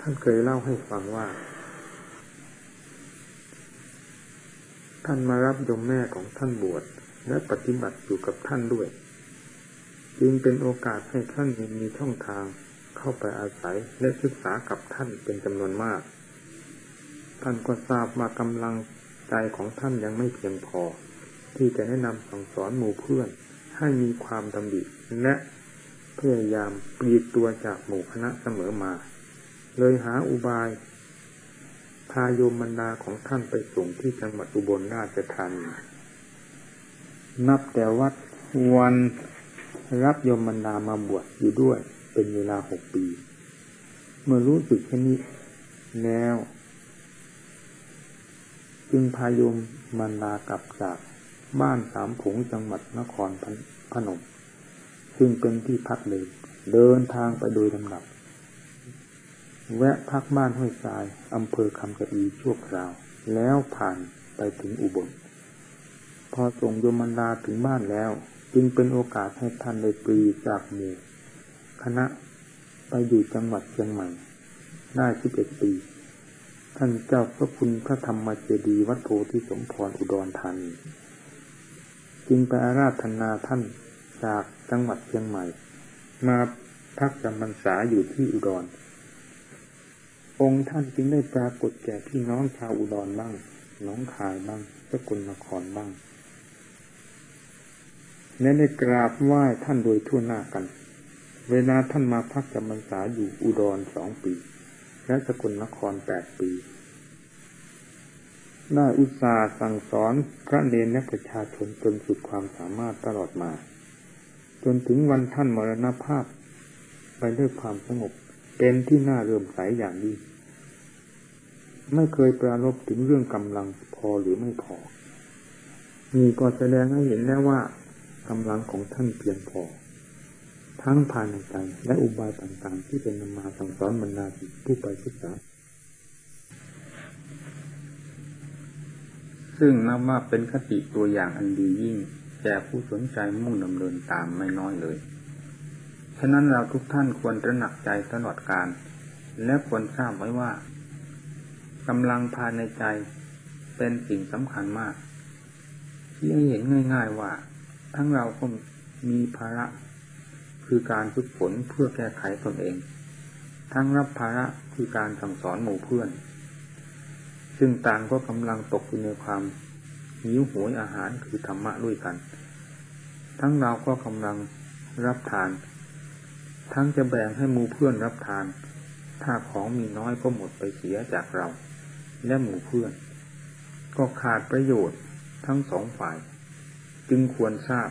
[SPEAKER 1] ท่านเคยเล่าให้ฟังว่า ท่านมารับยมแม่ของท่านบวชและปฏิบัติอยู่กับท่านด้วย จึงเป็นโอกาสให้ท่านมีช่องทางเข้าไปอาศัยและศึกษากับท่านเป็นจำนวนมาก ท่านก็ทราบมากำลังใจของท่านยังไม่เพียงพอ ที่จะแนะนำสั่งสอนหมู่เพื่อน ให้มีความดำดิและพยายามปลีกตัวจากหมู่คณะเสมอมา เลยหาอุบาย พาโยมบรรดาของท่านไปส่งที่จังหวัดอุบลราชธานีนับแต่วัดวันรับยมบรรดามาบวชอยู่ด้วยเป็นเวลาหกปี เมื่อรู้สึกแค่นี้แล้ว จึงพายมบรรดากลับจาก บ้านสามผงจังหวัดนครพนม ซึ่งเป็นที่พักเลยเดินทางไปโดยลำดับ แวะพักบ้านห้วยทรายอำเภอคำกระอีชั่วคราว แล้วผ่านไปถึงอุบล พอส่งโยมบรรดาถึงบ้านแล้ว จึงเป็นโอกาสให้ท่านได้ปรีจากหมู่คณะไปอยู่จังหวัดเชียงใหม่ ได้สิบเอ็ดปี ท่านเจ้าพระคุณพระธรรมเจดีย์วัดโพธิสมพรอุดรธานี จึงไปอาราธนาท่านจากจังหวัดเชียงใหม่ มาพักจำพรรษาอยู่ที่อุดร องค์ท่านจึงได้ปรากฏแก่พี่น้องชาวอุดรบ้าง น้องคายบ้างสกุลนครบ้าง และได้กราบไหว้ท่านโดยทั่วหน้ากัน เวลาท่านมาพักจำพรรษาอยู่อุดรสองปี และสกุลนครแปดปี ได้อุตสาห์สั่งสอนพระเนรและประชาชนจนสุดความสามารถตลอดมา จนถึงวันท่านมรณภาพ ไปด้วยความสงบเป็นที่น่าเรื่มใสอย่างยิ่งไม่เคยปรารบถึงเรื่องกำลังพอหรือไม่พอมีก็แสดงให้เห็นแล้วว่ากำลังของท่านเพียงพอ ทั้งภายในใจและอุบายต่างๆ ที่เป็นนำมาสั่งสอนบรรดาผู้ไปศึกษา ซึ่งนับว่าเป็นคติตัวอย่างอันดียิ่ง แก่ผู้สนใจมุ่งดำเนินตามไม่น้อยเลย ฉะนั้นเราทุกท่านควรตระหนักใจตลอดการ และควรทราบไว้ว่ากำลังภายในใจเป็นสิ่งสำคัญมาก ที่ให้เห็นง่าย ๆว่า ทั้งเราก็มีภาระ คือการฝึกฝนเพื่อแก้ไขตนเอง ทั้งรับภาระคือการสั่งสอนหมู่เพื่อน ซึ่งต่างก็กำลังตกอยู่ในความหิวโหยอาหารคือธรรมะด้วยกัน ทั้งเราก็กำลังรับทาน ทั้งจะแบ่งให้หมู่เพื่อนรับทาน ถ้าของมีน้อยก็หมดไปเสียจากเรา และหมู่เพื่อน ก็ขาดประโยชน์ทั้งสองฝ่าย จึงควรทราบ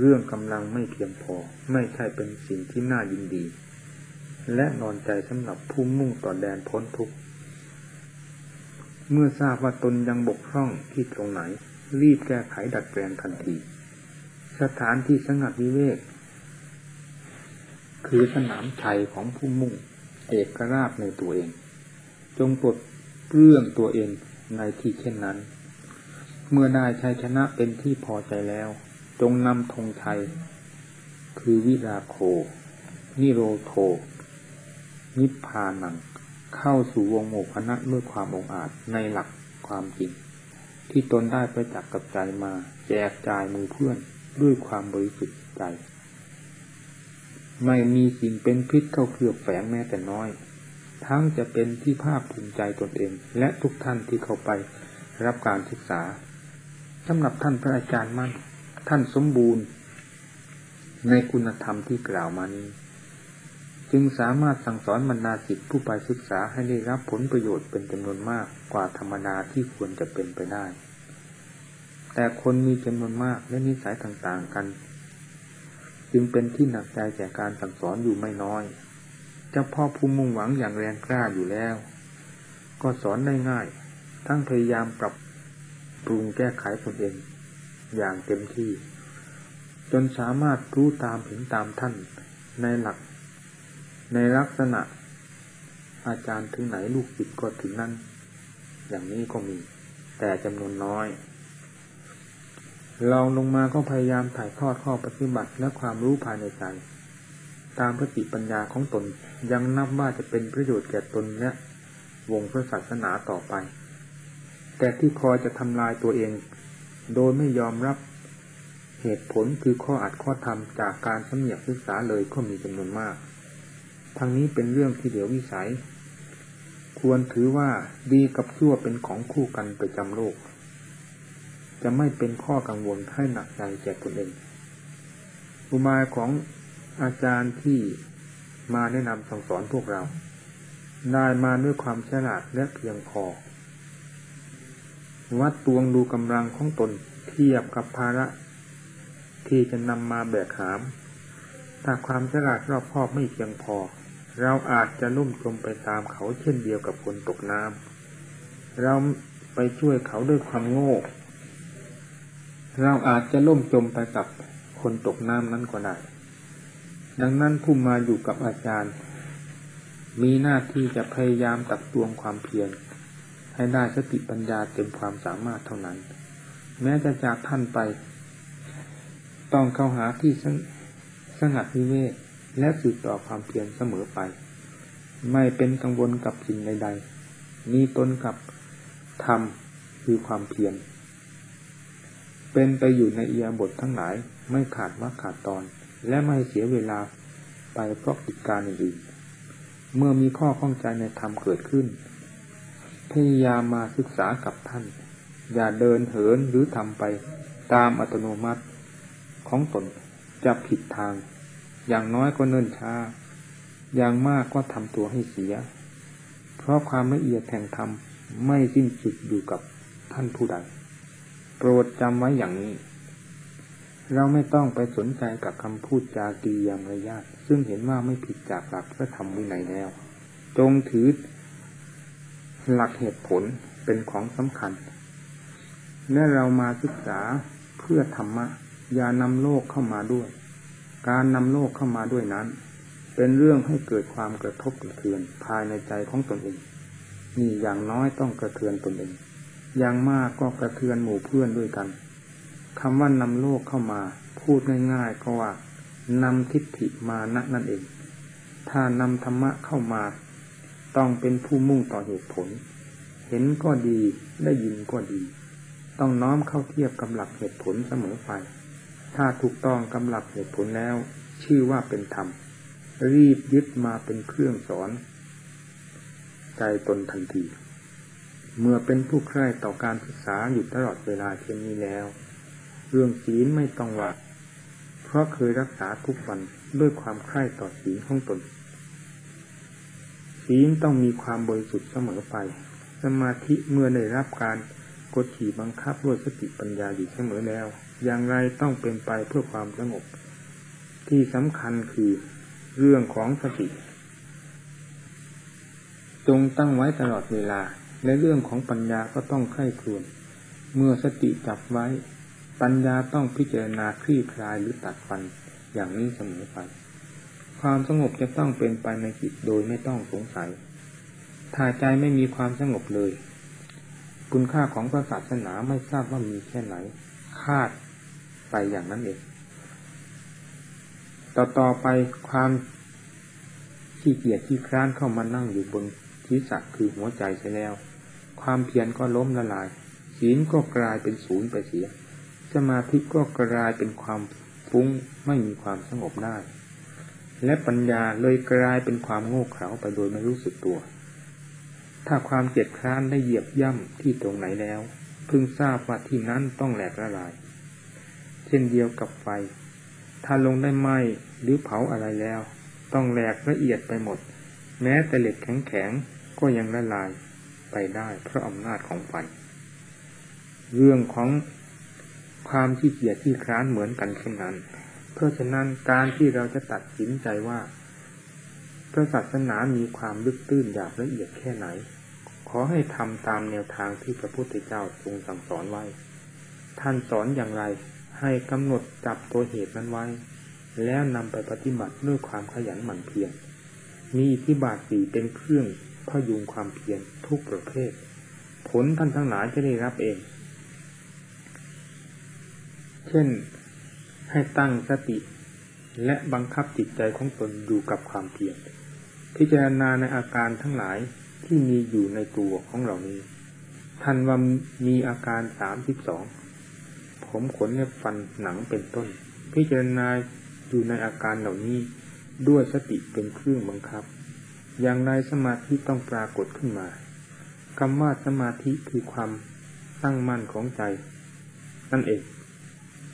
[SPEAKER 1] เรื่องกำลังไม่เพียงพอไม่ใช่เป็นสิ่งที่น่ายินดี และนอนใจสำหรับผู้มุ่งต่อแดนพ้นทุกข์ เมื่อทราบว่าตนยังบกพร่องที่ตรงไหน รีบแก้ไขดัดแปลงทันที สถานที่สงัดวิเวก คือสนามชัยของผู้มุ่ง เอกราชในตัวเอง จงปลดเรื่องตัวเองในที่เช่นนั้น เมื่อได้ชัยชนะเป็นที่พอใจแล้ว จงนำธงชัย คือวิราโค นิโรโท นิพพานัง เข้าสู่วงโมคณะด้วยความองอาจในหลักความจริง ที่ตนได้ไปจักกับใจมาแจกจ่ายมือเพื่อนด้วยความบริสุทธิ์ใจ ไม่มีสิ่งเป็นพิษเข้าเคลือบแฝงแม้แต่น้อย ทั้งจะเป็นที่ภาคภูมิใจตนเอง และทุกท่านที่เข้าไปรับการศึกษาสำหรับท่านพระอาจารย์มั่นท่านสมบูรณ์ ในคุณธรรมที่กล่าวมานี้ จึงสามารถสั่งสอนบรรดาศิษย์ผู้ไปศึกษาให้ได้รับผลประโยชน์เป็นจำนวนมากกว่าธรรมดาที่ควรจะเป็นไปได้ แต่คนมีจำนวนมากและนิสัยต่างๆกัน จึงเป็นที่หนักใจแก่การสั่งสอนอยู่ไม่น้อยเจ้าพ่อผู้มุ่งหวังอย่างแรงกล้าอยู่แล้ว ก็สอนได้ง่าย ทั้งพยายามปรับปรุงแก้ไขตนเอง อย่างเต็มที่ จนสามารถรู้ตามเห็นตามท่านในหลัก ในลักษณะ อาจารย์ถึงไหนลูกศิษย์ก็ถึงนั้น อย่างนี้ก็มี แต่จำนวนน้อย เราลงมาก็พยายามถ่ายทอดข้อปฏิบัติและความรู้ภายในใจตามพติปัญญาของตนยังนับว่าจะเป็นประโยชน์แก่ตนและวงพระศาสนาต่อไป แต่ที่คอยจะทำลายตัวเอง โดยไม่ยอมรับเหตุผลคือข้ออัดข้อธรรมจากการสำเนียกศึกษาเลยก็มีจำนวนมาก ทางนี้เป็นเรื่องที่เดี๋ยววิสัย ควรถือว่าดีกับชั่วเป็นของคู่กันไปจำโลก จะไม่เป็นข้อกังวลให้หนักใจแก่ตนเอง อุบายของอาจารย์ที่มาแนะนำสั่งสอนพวกเรา ได้มาด้วยความฉลาดและเพียงพอ วัดตวงดูกำลังของตนเทียบกับภาระ ที่จะนำมาแบกหาม ถ้าความฉลาดรอบคอบไม่เพียงพอ เราอาจจะลุ่มจมไปตามเขาเช่นเดียวกับคนตกน้ำเราไปช่วยเขาด้วยความโง่ เราอาจจะล่มจมไปกับคนตกน้ำนั้นก็ได้ ดังนั้นผู้มาอยู่กับอาจารย์ มีหน้าที่จะพยายามตักตวงความเพียรให้ได้สติปัญญาเต็มความสามารถเท่านั้น แม้จะจากท่านไป ต้องเข้าหาที่สงัดวิเวก และสืบต่อความเพียรเสมอไป ไม่เป็นกังวลกับสิ่งใดๆ มีตนกับธรรมคือความเพียรเป็นไปอยู่ในเอียบททั้งหลาย ไม่ขาดว่าขาดตอน และไม่เสียเวลาไปเพราะกิจการอื่นๆเมื่อมีข้อข้องใจในธรรมเกิดขึ้น พยายามมาศึกษากับท่าน อย่าเดินเหินหรือทำไปตามอัตโนมัติของตนจะผิดทาง อย่างน้อยก็เนิ่นช้า อย่างมากก็ทำตัวให้เสีย เพราะความละเอียดแห่งธรรมไม่สิ้นสุดอยู่กับท่านผู้ใด โปรดจำไว้อย่างนี้ เราไม่ต้องไปสนใจกับคำพูดจากียามระยะซึ่งเห็นว่าไม่ผิดจากหลักพระธรรมวินัยแล้ว จงถือหลักเหตุผลเป็นของสำคัญ และเรามาศึกษาเพื่อธรรมะ อย่านำโลกเข้ามาด้วย การนำโลกเข้ามาด้วยนั้น เป็นเรื่องให้เกิดความกระทบกระเทือนภายในใจของตนเองนี่อย่างน้อยต้องกระเทือนตนเอง อย่างมากก็กระเทือนหมู่เพื่อนด้วยกันคำว่านำโลกเข้ามา พูดง่ายๆก็ว่านำทิฏฐิมานะนั่นเอง ถ้านำธรรมะเข้ามา ต้องเป็นผู้มุ่งต่อเหตุผล เห็นก็ดีได้ยินก็ดี ต้องน้อมเข้าเทียบกับหลักเหตุผลเสมอไป ถ้าถูกต้องกำหลักเหตุผลแล้ว ชื่อว่าเป็นธรรม รีบยึดมาเป็นเครื่องสอน ใจตนทันที เมื่อเป็นผู้ใคร่ต่อการศึกษาอยู่ตลอดเวลาเช่นนี้แล้ว เรื่องศีลไม่ต้องว่าเพราะเคยรักษาทุกวันด้วยความใคร่ต่อศีลของตนศีลต้องมีความบริสุทธิ์เสมอไป สมาธิเมื่อได้รับการกดขี่บังคับด้วยสติปัญญาอยู่เสมอแล้ว อย่างไรต้องเป็นไปเพื่อความสงบ ที่สำคัญคือเรื่องของสติ จงตั้งไว้ตลอดเวลา และเรื่องของปัญญาก็ต้องไข้ครวนเมื่อสติจับไว้ ปัญญาต้องพิจารณาคลี่คลายหรือตัดฟันอย่างนี้เสมอไป ความสงบจะต้องเป็นไปในจิตโดยไม่ต้องสงสัย ถ้าใจไม่มีความสงบเลย คุณค่าของพระศาสนาไม่ทราบว่ามีแค่ไหน คาด ไปอย่างนั้นเอง ต่อต่อไปความขี้เกียจขี้คร้านเข้ามานั่งอยู่บนศีรษะคือหัวใจใช่แล้ว ความเพียรก็ล้มละลาย ศีลก็กลายเป็นศูนย์ไปเสีย สมาธิก็กลายเป็นความฟุ้งไม่มีความสงบได้ และปัญญาเลยกลายเป็นความโง่เขลาไปโดยไม่รู้สึกตัว ถ้าความเจ็ดคร้านได้เหยียบย่ำที่ตรงไหนแล้ว พึงทราบว่าที่นั้นต้องแหลกละลาย ช่นเดียวกับไฟ ถ้าลงได้ไหมหรือเผาอะไรแล้ว ต้องแหลกละเอียดไปหมด แม้แต่เหล็กแข็งก็ยังละลายไปได้เพราะอำนาจของไฟเรื่องของความที่เกียจที่คร้านเหมือนกันเช่นนั้น เพราะฉะนั้นการที่เราจะตัดสินใจว่าพระศาสนามีความลึกตื้นอยางละเอียดแค่ไหน ขอให้ทำตามแนวทางที่พระพุทธเจ้าทรงสั่งสอนไว้ ท่านสอนอย่างไร ให้กำหนดจับตัวเหตุนั้นไว้ แล้วนำไปปฏิบัติด้วยความขยันหมั่นเพียรมีอิทธิบาทสีเป็นเครื่องพยุงความเพียรทุกประเภท ผลท่านทั้งหลายจะได้รับเอง เช่นให้ตั้งสติและบังคับจิตใจของตนอยู่กับความเพียรพิจารณาในอาการทั้งหลายที่มีอยู่ในตัวของเหล่านี้ท่านว่ามีอาการสามสิบสอง ผมขนเล็บฟันหนังเป็นต้น พิจารณาอยู่ในอาการเหล่านี้ด้วยสติเป็นเครื่องบังคับ อย่างไรสมาธิต้องปรากฏขึ้นมาคำว่าสมาธิคือความตั้งมั่นของใจ นั่นเอง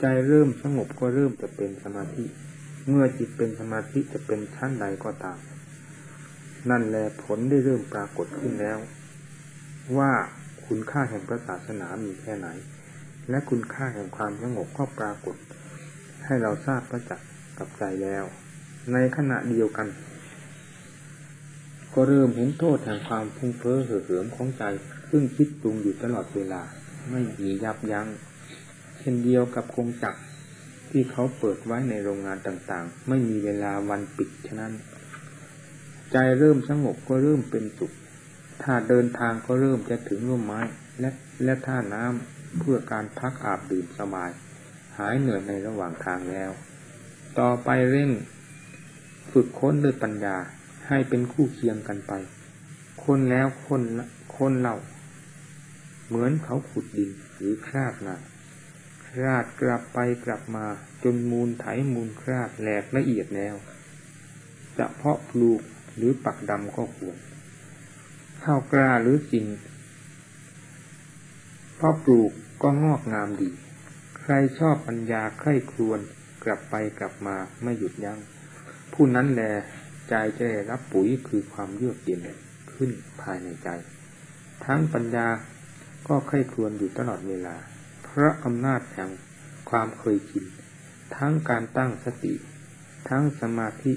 [SPEAKER 1] ใจเริ่มสงบก็เริ่มจะเป็นสมาธิ เมื่อจิตเป็นสมาธิจะเป็นชั้นใดก็ตาม นั่นแหละผลได้เริ่มปรากฏขึ้นแล้ว ว่าคุณค่าแห่งพระศาสนามีแค่ไหน และคุณค่าแห่งความสงบก็ปรากฏ ให้เราทราบประจักษ์กับใจแล้ว ในขณะเดียวกัน ก็เริ่มเห็นโทษแห่งความพุ่งเพ้อเห่อเหิมของใจ ซึ่งคิดปรุงอยู่ตลอดเวลา ไม่มียับยัง้งเช่นเดียวกับคงจักรที่เขาเปิดไว้ในโรงงานต่างๆ ไม่มีเวลาวันปิดฉะนั้น ใจเริ่มสงบก็เริ่มเป็นสุขถ้าเดินทางก็เริ่มจะถึงร่มไม้และและท่าน้ำ เพื่อการพักอาบดื่มสบาย หายเหนื่อยในระหว่างทางแล้ว ต่อไปเร่งฝึกค้นด้วยปัญญาให้เป็นคู่เคียงกันไป คนแล้วคนคนเล่า เหมือนเขาขุดดินหรือคราดนาคราดกลับไปกลับมาจนมูลไถมูลคราดแหลกละเอียดแล้ว จะเพาะปลูกหรือปักดำก็ควรข้าวกล้าหรือสิ่ง เพาะปลูกก็งอกงามดี ใครชอบปัญญาใคร่ครวนกลับไปกลับมาไม่หยุดยัง้ง ผู้นั้นแลใจจะได้รับปุ๋ยคือความเยือกเย็นขึ้นภายในใจ ทั้งปัญญาก็ใคร่ครวนอยู่ตลอดเวลา เพราะอำนาจแห่งความเคยชินทั้งการตั้งสติ ทั้งสมาธิ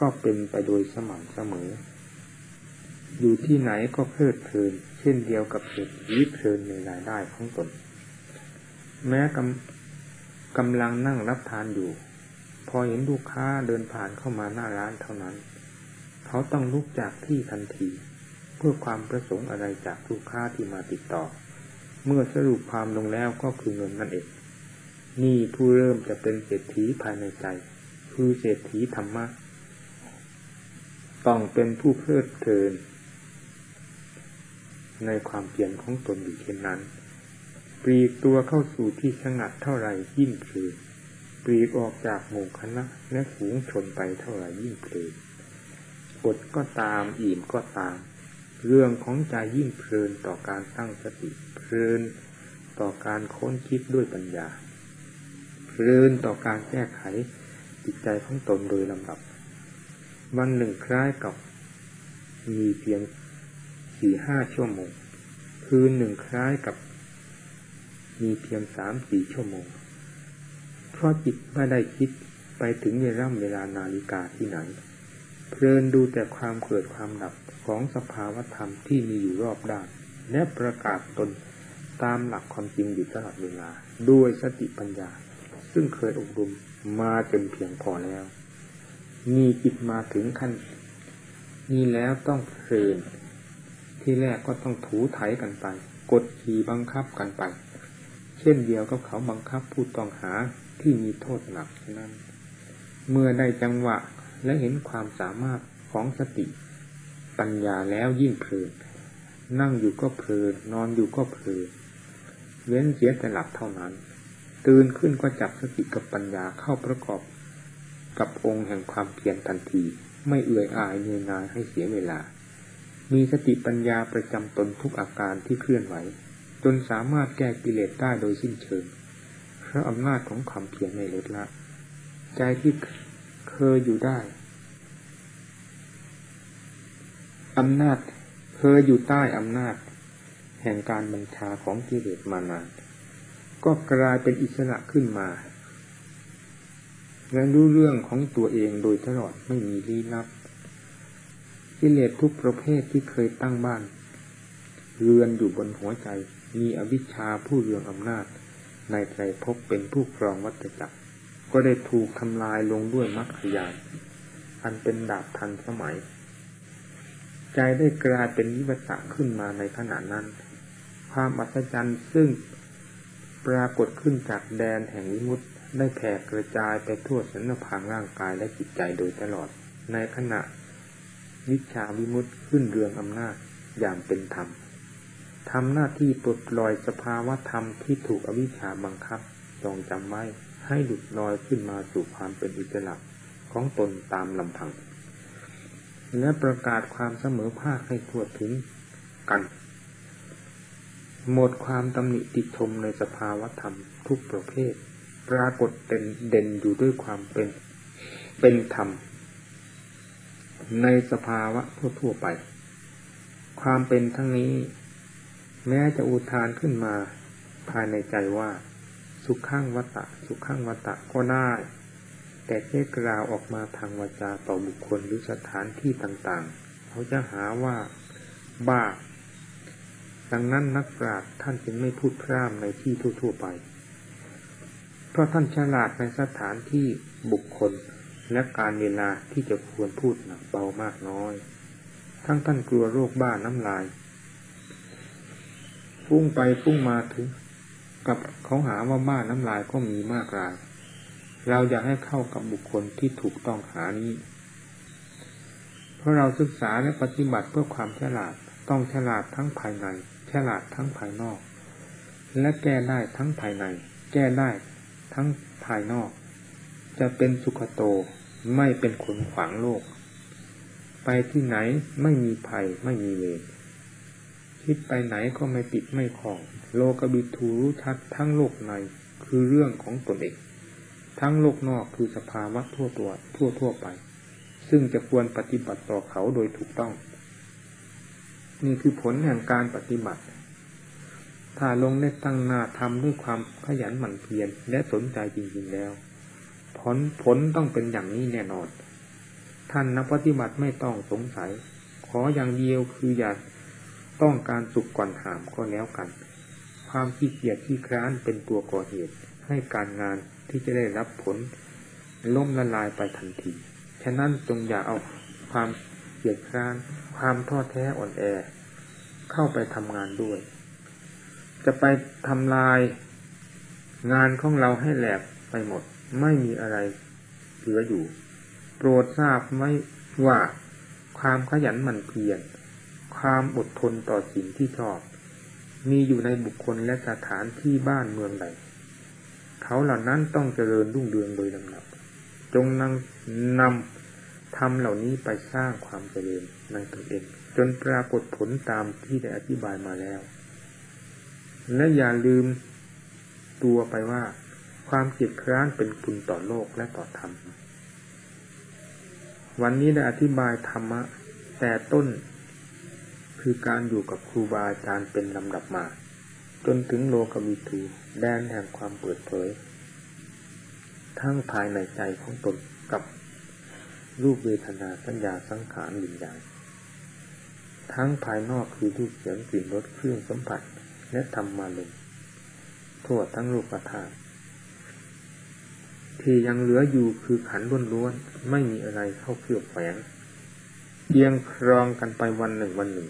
[SPEAKER 1] ก็เป็นไปโดยสม่ำเสมอ อยู่ที่ไหนก็เพลิดเพลิน เช่นเดียวกับเศรษฐีเพลินในรายได้ของตน แม้กำกำลังนั่งรับทานอยู่ พอเห็นลูกค้าเดินผ่านเข้ามาหน้าร้านเท่านั้น เขาต้องลุกจากที่ทันที เพื่อความประสงค์อะไรจากลูกค้าที่มาติดต่อ เมื่อสรุปความลงแล้วก็คือเงินนั่นเอง นี่ผู้เริ่มจะเป็นเศรษฐีภายในใจ คือเศรษฐีธรรมะต้องเป็นผู้เพลิดเพลิน ในความเปลี่ยนของตนอยู่เช่นนั้น ปลีกตัวเข้าสู่ที่สงัดเท่าไรยิ่งเพลินปลีกออกจากหมู่คณะและฝูงชนไปเท่าไรยิ่งเพลินอดก็ตามอิ่มก็ตาม เรื่องของใจยิ่งเพลินต่อการตั้งสติเพลินต่อการค้นคิดด้วยปัญญา เพลินต่อการแก้ไขจิตใจของตนโดยลำดับ วันหนึ่งคล้ายกับมีเพียง สี่ห้าชั่วโมง คืนหนึ่งคล้ายกับ มีเพียงสามสี่ชั่วโมง เพราะจิตไม่ได้คิดไปถึงเวลาเวลานาฬิกาที่ไหน เพลินดูแต่ความเกิดความดับของสภาวธรรมที่มีอยู่รอบด้าน และประกาศตนตามหลักความจริงอยู่ตลอดเวลา ด้วยสติปัญญา ซึ่งเคยอบรมมาจนเพียงพอแล้ว มีจิตมาถึงขั้น นี้แล้วต้องเพลิน ที่แรกก็ต้องถูไถกันไป กดขี่บังคับกันไป เช่นเดียวกับเขาบังคับผู้ต้องหาที่มีโทษหนักนั้น เมื่อได้จังหวะและเห็นความสามารถของสติ ปัญญาแล้วยิ่งเพลินนั่งอยู่ก็เพลินนอนอยู่ก็เพลินเว้นเสียแต่หลับเท่านั้น ตื่นขึ้นก็จับสติกับปัญญาเข้าประกอบ กับองค์แห่งความเพียรทันที ไม่เอื่อยอายเนื่อยนายให้เสียเวลา มีสติปัญญาประจำตนทุกอาการที่เคลื่อนไหว จนสามารถแก้กิเลสได้โดยสิ้นเชิงเพราะอำนาจของความเพียรในลดละ ใจที่เคยอยู่ได้อำนาจเคยอยู่ใต้อำนาจ แห่งการบัญชาของกิเลสมานานก็กลายเป็นอิสระขึ้นมา และรู้เรื่องของตัวเองโดยตลอดไม่มีลี้ลับ กิเลสทุกประเภทที่เคยตั้งบ้าน เรือนอยู่บนหัวใจ มีอวิชชาผู้เรืองอำนาจ ในใจพบเป็นผู้ครองวัฏจักร ก็ได้ถูกทำลายลงด้วยมรรคยานอันเป็นดาบทันสมัย ใจได้กลายเป็นวิวัตะขึ้นมาในขณะนั้น ความอัศจรรย์ซึ่งปรากฏขึ้นจากแดนแห่งวิมุตได้แผ่กระจายไปทั่วสันพางร่างกายและจิตใจโดยตลอด ในขณะ วิชาวิมุตขึ้นเรืองอำนาจอย่างเป็นธรรมทำหน้าที่ปลดลอยสภาวะธรรมที่ถูกอวิชชาบังคับจองจำไว้ให้หลุดลอยขึ้นมาสู่ความเป็นอิสระของตนตามลำพัง และประกาศความเสมอภาคให้ทั่วถึงกัน หมดความตำหนิติชมในสภาวะธรรมทุกประเภท ปรากฏเด่นเด่นอยู่ด้วยความเป็นเป็นธรรม ในสภาวะทั่วๆไป ความเป็นทั้งนี้ แม้จะอุทานขึ้นมาภายในใจว่า สุขข้างวัตะสุขข้างวัตะก็ได้ แต่เค่กล่าวออกมาทางวาจาต่อบุคคลหรือสถานที่ต่างๆ เขาจะหาว่าบ้าดังนั้นนักปราชญ์ท่านจึงไม่พูดพร่ำในที่ทั่ว ๆ ไป เพราะท่านฉลาดในสถานที่บุคคล และการเวลาที่จะควรพูดหนักเบามากน้อย ทั้งท่านกลัวโรคบ้าน้ำลายพุ่งไปพุ่งมาถึง กับเขาหาว่าบ้าน้ำลายก็มีมากราย เราอยากให้เข้ากับบุคคลที่ถูกต้องหานี้ เพราะเราศึกษาและปฏิบัติเพื่อความฉลาดต้องฉลาดทั้งภายใน ฉลาดทั้งภายนอก และแก้ได้ทั้งภายใน แก้ได้ทั้งภายนอก จะเป็นสุขโต ไม่เป็นขนขวางโลก ไปที่ไหนไม่มีภัยไม่มีเวรคิดไปไหนก็ไม่ปิดไม่ของ โลกบิทูรู้ชัดทั้งโลกในคือเรื่องของตนเอง ทั้งโลกนอกคือสภาวะทั่วตัวทั่วทั่วไป ซึ่งจะควรปฏิบัติต่อเขาโดยถูกต้อง นี่คือผลแห่งการปฏิบัติ ถ้าลงได้ตั้งหน้าทำด้วยความขยันหมั่นเพียรและสนใจจริงๆแล้ว ผลผลต้องเป็นอย่างนี้แน่นอน ท่านนักปฏิบัติไม่ต้องสงสัย ขออย่างเดียวคืออย่าต้องการสุขก่อนหามก็แล้วกัน ความขี้เกียจขี้คร้านเป็นตัวก่อเหตุ ให้การงานที่จะได้รับผลล่มละลายไปทันที ฉะนั้นจงอย่าเอาความเกียจคร้าน ความท้อแท้อ่อนแอ เข้าไปทำงานด้วย จะไปทำลายงานของเราให้แหลกไปหมด ไม่มีอะไรเหลืออยู่ โปรดทราบไม่ว่าความขยันหมั่นเพียรความอดทนต่อสิ่งที่ชอบ มีอยู่ในบุคคลและสถานที่บ้านเมืองใด เขาเหล่านั้นต้องเจริญรุ่งเรืองโดยลำดับ จงนำนำทำเหล่านี้ไปสร้างความเจริญในตนเอง จนปรากฏผลตามที่ได้อธิบายมาแล้ว และอย่าลืมตัวไปว่า ความเกียดคร้านเป็นคุณต่อโลกและต่อธรรม วันนี้ได้อธิบายธรรมะ แต่ต้น คือการอยู่กับครูบาอาจารย์เป็นลำดับมา จนถึงโลกวิถูแดนแห่งความเปิดเผย ทั้งภายในใจของตนกับรูปเวทนาสัญญาสังขารวิญญาณทั้งภายนอกคือรูปเสียงกลิ่นรสเครื่องสัมผัสและธรรมาลมทั่วทั้งรูปธาตุ ที่ยังเหลืออยู่คือขันล้วนๆไม่มีอะไรเข้าเคลือบแฝงเยียงครองกันไปวันหนึ่งวันหนึ่ง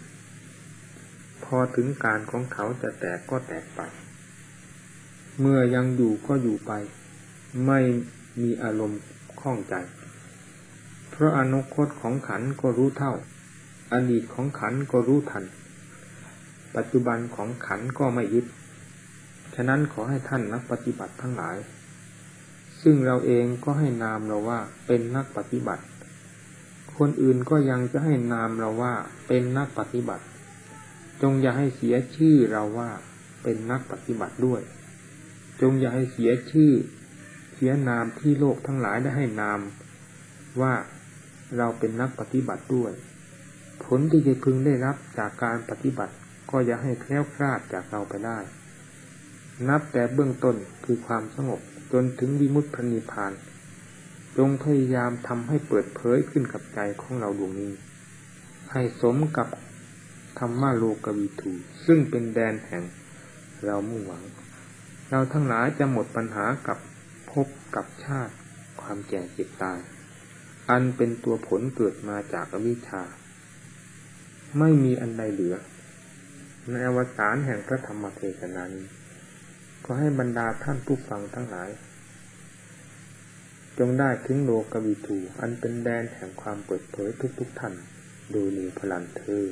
[SPEAKER 1] พอถึงการของเขาจะแตกก็แตกไป เมื่อยังอยู่ก็อยู่ไป ไม่มีอารมณ์ข้องใจ เพราะอนุคตของขันก็รู้เท่า อดีตของขันก็รู้ทัน ปัจจุบันของขันก็ไม่ยึด ฉะนั้นขอให้ท่านนักปฏิบัติทั้งหลาย ซึ่งเราเองก็ให้นามเราว่าเป็นนักปฏิบัติ คนอื่นก็ยังจะให้นามเราว่าเป็นนักปฏิบัติ จงอย่าให้เสียชื่อเราว่าเป็นนักปฏิบัติด้วย จงอย่าให้เสียชื่อ เสียนามที่โลกทั้งหลายได้ให้นามว่าเราเป็นนักปฏิบัติด้วย ผลที่จะพึงได้รับจากการปฏิบัติก็อย่าให้แคล้วคลาดจากเราไปได้ นับแต่เบื้องต้นคือความสงบ จนถึงวิมุตตินิพพาน จงพยายามทำให้เปิดเผยขึ้นกับใจของเราดวงนี้ ให้สมกับธรรมะโลกวิถูซึ่งเป็นแดนแห่งเรามุ่งหวัง เราทั้งหลายจะหมดปัญหากับพบกับชาติ ความแก่เจ็บตาย อันเป็นตัวผลเกิดมาจากอวิชชา ไม่มีอันใดเหลือ ในอวสานแห่งพระธรรมเทศนานี้ ขอให้บรรดาท่านผู้ฟังทั้งหลาย จงได้ทิ้งโลกวิถูอันเป็นแดนแห่งความเปิดเผยทุกๆท่าน โดยมีพลังเธอ